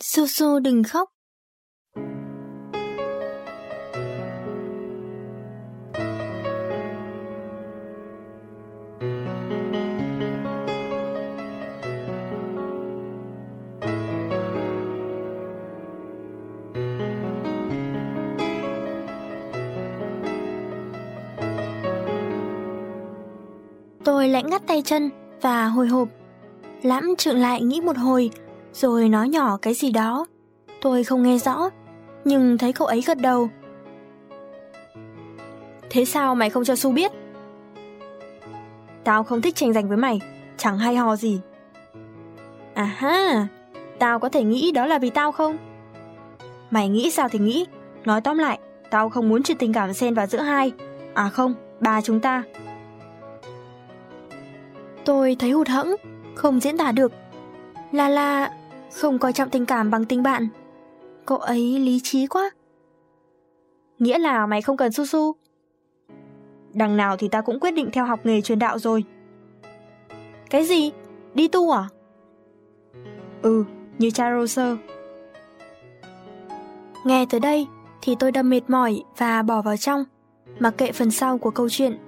Su Su đừng khóc. Tôi lại ngắt tay chân và hồi hộp. Lãm trượng lại nghĩ một hồi, rồi nói nhỏ cái gì đó. Tôi không nghe rõ, nhưng thấy cậu ấy gật đầu. Thế sao mày không cho Su biết? Tao không thích tranh giành với mày, chẳng hay ho gì. À ha, tao có thể nghĩ đó là vì tao không? Mày nghĩ sao thì nghĩ, nói tóm lại, tao không muốn chuyện tình cảm xen vào giữa hai. À không, ba chúng ta. Tôi thấy hụt hẫng, không diễn tả được. La La không coi trọng tình cảm bằng tình bạn. Cậu ấy lý trí quá. Nghĩa là mày không cần su su. Đằng nào thì ta cũng quyết định theo học nghề truyền đạo rồi. Cái gì? Đi tu à? Ừ, như cha sơ. Nghe tới đây thì tôi đâm mệt mỏi và bỏ vào trong, mặc kệ phần sau của câu chuyện.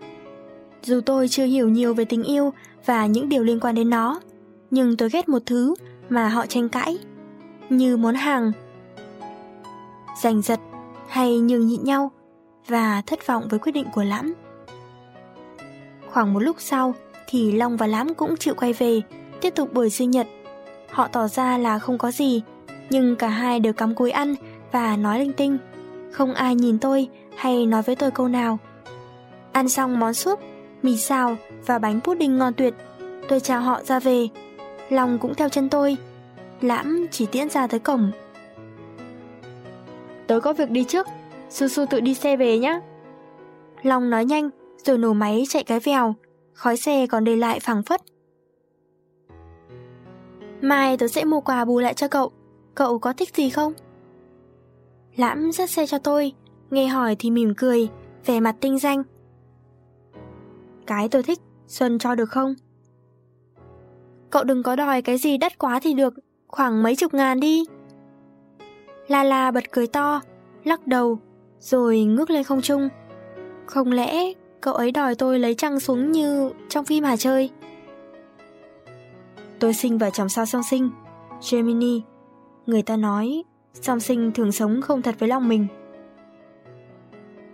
Dù tôi chưa hiểu nhiều về tình yêu và những điều liên quan đến nó, nhưng tôi ghét một thứ mà họ tranh cãi, như món hàng. Giành giật hay nhường nhịn nhau và thất vọng với quyết định của Lãm. Khoảng một lúc sau thì Long và Lãm cũng chịu quay về, tiếp tục buổi sinh nhật. Họ tỏ ra là không có gì, nhưng cả hai đều cắm cúi ăn và nói linh tinh. Không ai nhìn tôi hay nói với tôi câu nào. Ăn xong món súp, mì xào và bánh pudding ngon tuyệt, tôi chào họ ra về. Long cũng theo chân tôi. Lãm chỉ tiễn ra tới cổng. Tớ có việc đi trước, Su Su tự đi xe về nhé. Long nói nhanh, rồi nổ máy chạy cái vèo, khói xe còn để lại phẳng phất. Mai tớ sẽ mua quà bù lại cho cậu, cậu có thích gì không? Lãm dắt xe cho tôi, nghe hỏi thì mỉm cười, vẻ mặt tinh danh. Cái tôi thích, Xuân cho được không? Cậu đừng có đòi cái gì đắt quá thì được, khoảng mấy chục ngàn đi. La La bật cười to, lắc đầu, rồi ngước lên không trung. Không lẽ cậu ấy đòi tôi lấy trăng xuống như trong phim mà chơi? Tôi sinh vào chòm sao song sinh, Gemini. Người ta nói, song sinh thường sống không thật với lòng mình.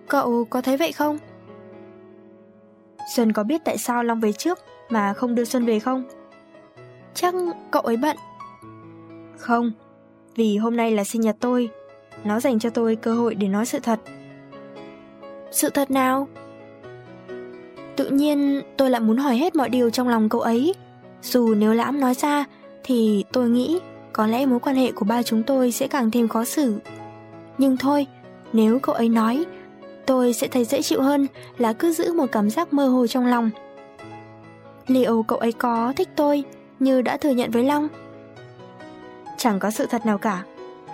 Cậu có thấy vậy không? Xuân có biết tại sao Long về trước mà không đưa Xuân về không? Chắc cậu ấy bận. Không, vì hôm nay là sinh nhật tôi. Nó dành cho tôi cơ hội để nói sự thật. Sự thật nào? Tự nhiên tôi lại muốn hỏi hết mọi điều trong lòng cậu ấy. Dù nếu lãm nói ra thì tôi nghĩ có lẽ mối quan hệ của ba chúng tôi sẽ càng thêm khó xử. Nhưng thôi, nếu cậu ấy nói, tôi sẽ thấy dễ chịu hơn là cứ giữ một cảm giác mơ hồ trong lòng. Liệu cậu ấy có thích tôi như đã thừa nhận với Long? Chẳng có sự thật nào cả.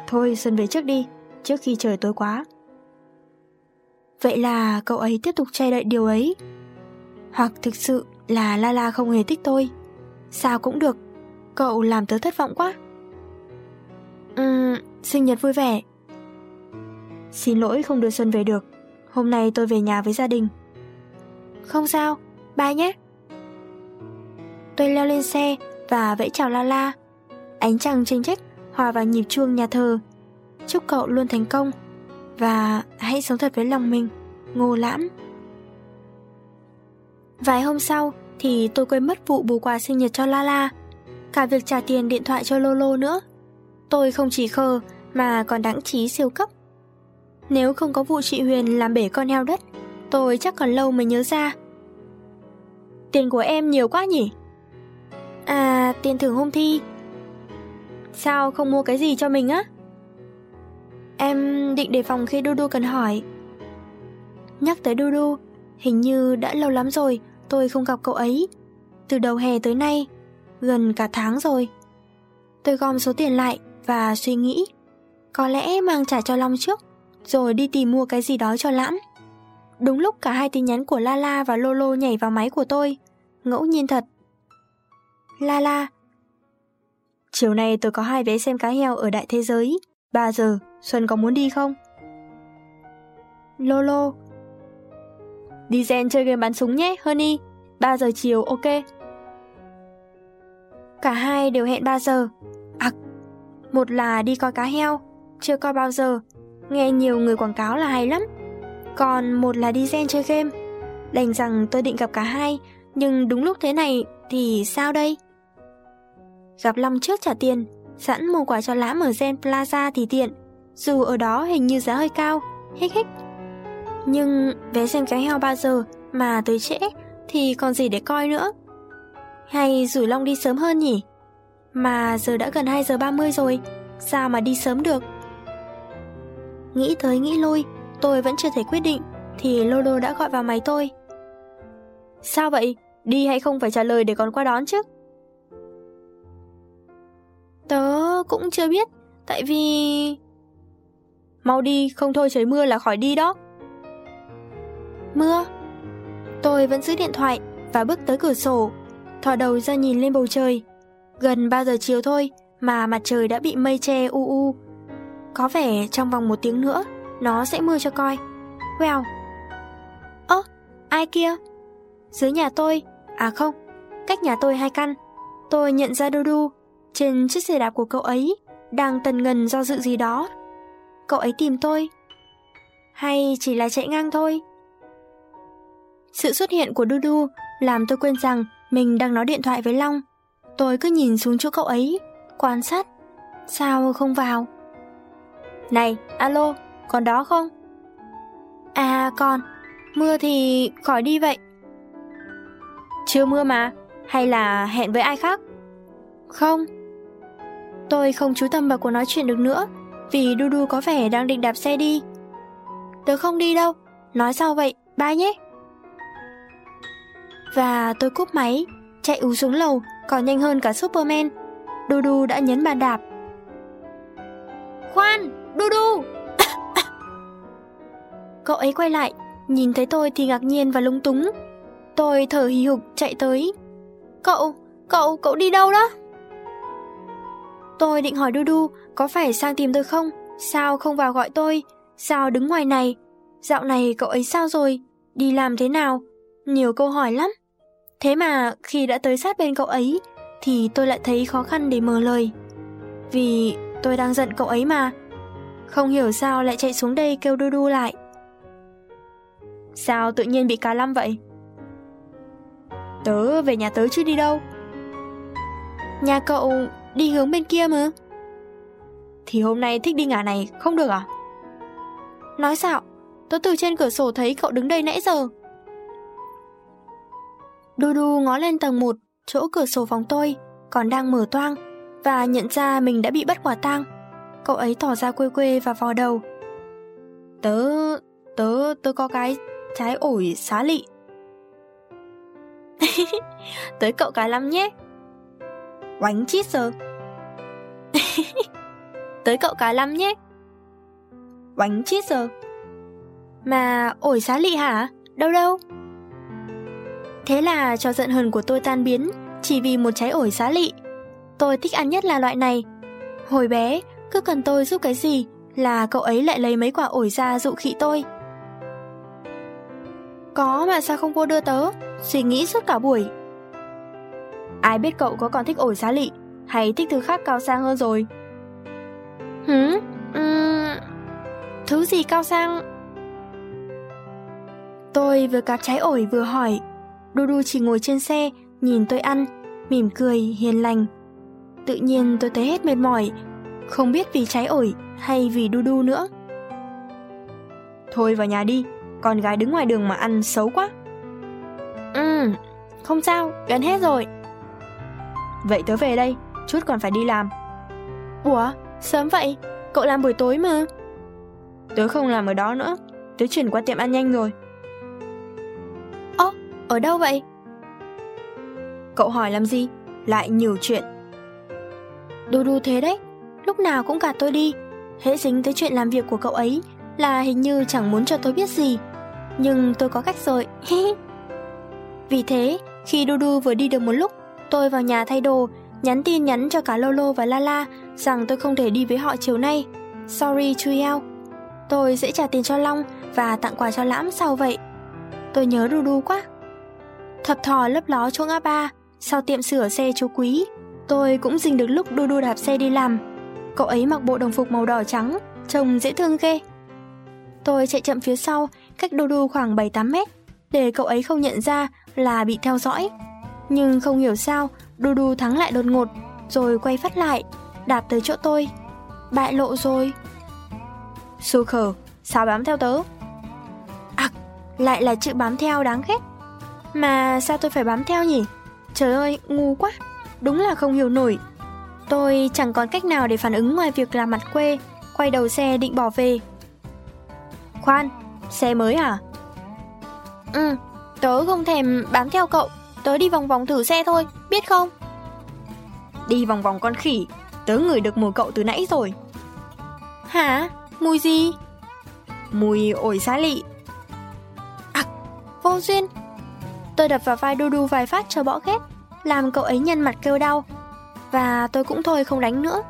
Thôi Xuân về trước đi, trước khi trời tối quá. Vậy là cậu ấy tiếp tục che đậy điều ấy. Hoặc thực sự là La La không hề thích tôi. Sao cũng được, cậu làm tớ thất vọng quá. Ừm, sinh nhật vui vẻ. Xin lỗi không đưa Xuân về được. Hôm nay tôi về nhà với gia đình. Không sao, bye nhé. Tôi leo lên xe và vẫy chào La La. Ánh trăng chênh chách hòa vào nhịp chuông nhà thờ. Chúc cậu luôn thành công và hãy sống thật với lòng mình, ngô lãm. Vài hôm sau thì tôi quên mất vụ bù quà sinh nhật cho La La, cả việc trả tiền điện thoại cho Lolo nữa. Tôi không chỉ khờ mà còn đáng trí siêu cấp. Nếu không có vụ chị Huyền làm bể con heo đất, tôi chắc còn lâu mới nhớ ra. Tiền của em nhiều quá nhỉ? À, tiền thưởng hôm thi. Sao không mua cái gì cho mình á? Em định đề phòng khi Dudu cần hỏi. Nhắc tới Dudu, hình như đã lâu lắm rồi tôi không gặp cậu ấy. Từ đầu hè tới nay, gần cả tháng rồi. Tôi gom số tiền lại và suy nghĩ, có lẽ mang trả cho Long trước, rồi đi tìm mua cái gì đó cho Lãm. Đúng lúc cả hai tin nhắn của Lala và Lolo nhảy vào máy của tôi, ngẫu nhiên thật. Lala Chiều nay tôi có hai vé xem cá heo ở Đại Thế Giới. 3 giờ, Xuân có muốn đi không? Lolo. Đi gen chơi game bắn súng nhé, Honey. 3 giờ chiều, ok. Cả hai đều hẹn 3 giờ. À, một là đi coi cá heo, chưa coi bao giờ. Nghe nhiều người quảng cáo là hay lắm. Còn một là đi gen chơi game. Đành rằng tôi định gặp cả hai, nhưng đúng lúc thế này thì sao đây? Gặp Long trước trả tiền, sẵn mua quà cho lãm ở Gen Plaza thì tiện, dù ở đó hình như giá hơi cao, hích hích. Nhưng vé xem cá heo 3 giờ mà tới trễ thì còn gì để coi nữa. Hay rủ Long đi sớm hơn nhỉ? Mà giờ đã gần 2 giờ 30 rồi, sao mà đi sớm được? Nghĩ tới nghĩ lui, tôi vẫn chưa thể quyết định, thì Lolo đã gọi vào máy tôi. Sao vậy? Đi hay không phải trả lời để còn qua đón chứ? Tớ cũng chưa biết, tại vì... Mau đi, không thôi trời mưa là khỏi đi đó. Mưa? Tôi vẫn giữ điện thoại và bước tới cửa sổ, thò đầu ra nhìn lên bầu trời. Gần 3 giờ chiều thôi mà mặt trời đã bị mây che u u. Có vẻ trong vòng một tiếng nữa nó sẽ mưa cho coi. Wow. Ơ, ai kia? Dưới nhà tôi, à không, cách nhà tôi hai căn. Tôi nhận ra Dudu trên chiếc xe đạp của cậu ấy đang tần ngần do dự gì đó. Cậu ấy tìm tôi. Hay chỉ là chạy ngang thôi? Sự xuất hiện của Dudu làm tôi quên rằng mình đang nói điện thoại với Long. Tôi cứ nhìn xuống chỗ cậu ấy, quan sát. Sao không vào? Này, alo, còn đó không? À còn, mưa thì khỏi đi vậy. Chưa mưa mà, hay là hẹn với ai khác? Không. Tôi không chú tâm vào cuộc nói chuyện được nữa, vì Dudu có vẻ đang định đạp xe đi. Tớ không đi đâu, nói sao vậy, bye nhé. Và tôi cúp máy, chạy ú xuống lầu, còn nhanh hơn cả Superman. Dudu đã nhấn bàn đạp. Khoan, Dudu! Cậu ấy quay lại, nhìn thấy tôi thì ngạc nhiên và lung túng. Tôi thở hì hục chạy tới. Cậu, cậu, cậu đi đâu đó? Tôi định hỏi Dudu có phải sang tìm tôi không? Sao không vào gọi tôi? Sao đứng ngoài này? Dạo này cậu ấy sao rồi? Đi làm thế nào? Nhiều câu hỏi lắm. Thế mà khi đã tới sát bên cậu ấy, thì tôi lại thấy khó khăn để mở lời. Vì tôi đang giận cậu ấy mà. Không hiểu sao lại chạy xuống đây kêu Dudu lại. Sao tự nhiên bị cá lăm vậy? Tớ về nhà tớ chứ đi đâu Nhà cậu đi hướng bên kia mà. Thì hôm nay thích đi ngả này không được à? Nói sao? Tớ từ trên cửa sổ thấy cậu đứng đây nãy giờ. Đu đu ngó lên tầng 1 Chỗ cửa sổ phòng tôi Còn đang mở toang Và nhận ra mình đã bị bắt quả tang. Cậu ấy tỏ ra quê quê và vò đầu. Tớ... Tớ... Tớ có cái trái ổi xá lị. Tới cậu cái lắm nhé Oánh chít giờ Tới cậu cái lắm nhé. Oánh chít giờ Mà ổi xá lị hả? Đâu đâu? Thế là trò giận hờn của tôi tan biến Chỉ vì một trái ổi xá lị. Tôi thích ăn nhất là loại này. Hồi bé, cứ cần tôi giúp cái gì Là cậu ấy lại lấy mấy quả ổi ra dụ khị tôi. Có mà sao không vô đưa tớ? Suy nghĩ suốt cả buổi Ai biết cậu có còn thích ổi xá lị Hay thích thứ khác cao sang hơn rồi? Hứ uhm, Thứ gì cao sang? Tôi vừa cạp trái ổi vừa hỏi. Đu đu chỉ ngồi trên xe Nhìn tôi ăn Mỉm cười hiền lành. Tự nhiên tôi thấy hết mệt mỏi Không biết vì trái ổi hay vì đu đu nữa. Thôi vào nhà đi Con gái đứng ngoài đường mà ăn xấu quá. Ừ, không sao, gần hết rồi. Vậy tớ về đây, chút còn phải đi làm. Ủa, sớm vậy? Cậu làm buổi tối mà. Tớ không làm ở đó nữa, tớ chuyển qua tiệm ăn nhanh rồi. Ơ, ở đâu vậy? Cậu hỏi làm gì? Lại nhiều chuyện. Đu đu thế đấy, lúc nào cũng gạt tôi đi. Hễ dính tới chuyện làm việc của cậu ấy là hình như chẳng muốn cho tôi biết gì. Nhưng tôi có cách rồi. Vì thế, khi Dudu vừa đi được một lúc, tôi vào nhà thay đồ nhắn tin nhắn cho cả Lolo và Lala rằng tôi không thể đi với họ chiều nay. Sorry Chuyeo. Tôi sẽ trả tiền cho Long và tặng quà cho Lãm sau vậy. Tôi nhớ Dudu quá. Thập thò lấp ló chỗ ngã ba, sau tiệm sửa xe chú Quý. Tôi cũng dình được lúc Dudu đạp xe đi làm. Cậu ấy mặc bộ đồng phục màu đỏ trắng, trông dễ thương ghê. Tôi chạy chậm phía sau, cách Dudu khoảng 7-8 mét, để cậu ấy không nhận ra là bị theo dõi. Nhưng không hiểu sao, Dudu thắng lại đột ngột, rồi quay phát lại, đạp tới chỗ tôi. Bại lộ rồi. Su khờ, sao bám theo tớ? À, lại là chữ bám theo đáng ghét. Mà sao tôi phải bám theo nhỉ? Trời ơi, ngu quá. Đúng là không hiểu nổi. Tôi chẳng còn cách nào để phản ứng ngoài việc làm mặt quê, quay đầu xe định bỏ về. Khoan, xe mới à? Ừ, tớ không thèm bám theo cậu, tớ đi vòng vòng thử xe thôi, biết không? Đi vòng vòng con khỉ, tớ ngửi được mùi cậu từ nãy rồi. Hả? Mùi gì? Mùi ổi xá lị. À, vô duyên. Tôi đập vào vai Dudu vài phát cho bỏ ghét, làm cậu ấy nhăn mặt kêu đau. Và tôi cũng thôi không đánh nữa.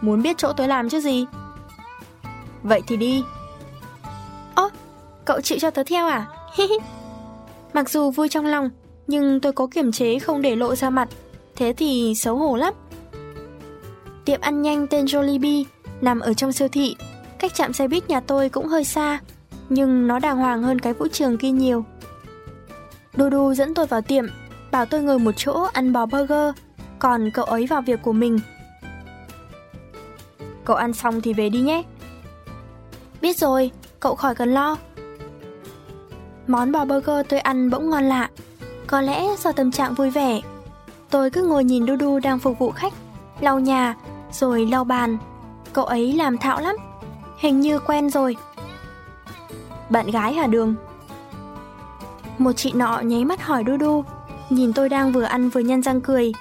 Muốn biết chỗ tôi làm chứ gì? Vậy thì đi. Ơ, cậu chịu cho tớ theo à? Mặc dù vui trong lòng, nhưng tôi có kiềm chế không để lộ ra mặt, thế thì xấu hổ lắm. Tiệm ăn nhanh tên Jollibee nằm ở trong siêu thị, cách trạm xe buýt nhà tôi cũng hơi xa, nhưng nó đàng hoàng hơn cái vũ trường kia nhiều. Dudu dẫn tôi vào tiệm, bảo tôi ngồi một chỗ ăn bò burger, còn cậu ấy vào việc của mình. Cậu ăn xong thì về đi nhé. Biết rồi, cậu khỏi cần lo. Món bò burger tôi ăn bỗng ngon lạ, có lẽ do tâm trạng vui vẻ. Tôi cứ ngồi nhìn Dudu đang phục vụ khách, lau nhà, rồi lau bàn. Cậu ấy làm thạo lắm, hình như quen rồi. Bạn gái hả Đường? Một chị nọ nháy mắt hỏi Dudu, nhìn tôi đang vừa ăn vừa nhăn răng cười.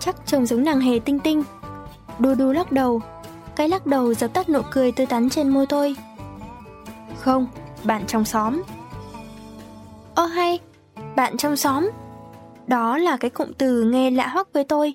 Chắc trông giống nàng hề tinh tinh. Dudu lắc đầu, cái lắc đầu dập tắt nụ cười tươi tắn trên môi tôi. Không, bạn trong xóm. Ơ hay, bạn trong xóm. Đó là cái cụm từ nghe lạ hoắc với tôi.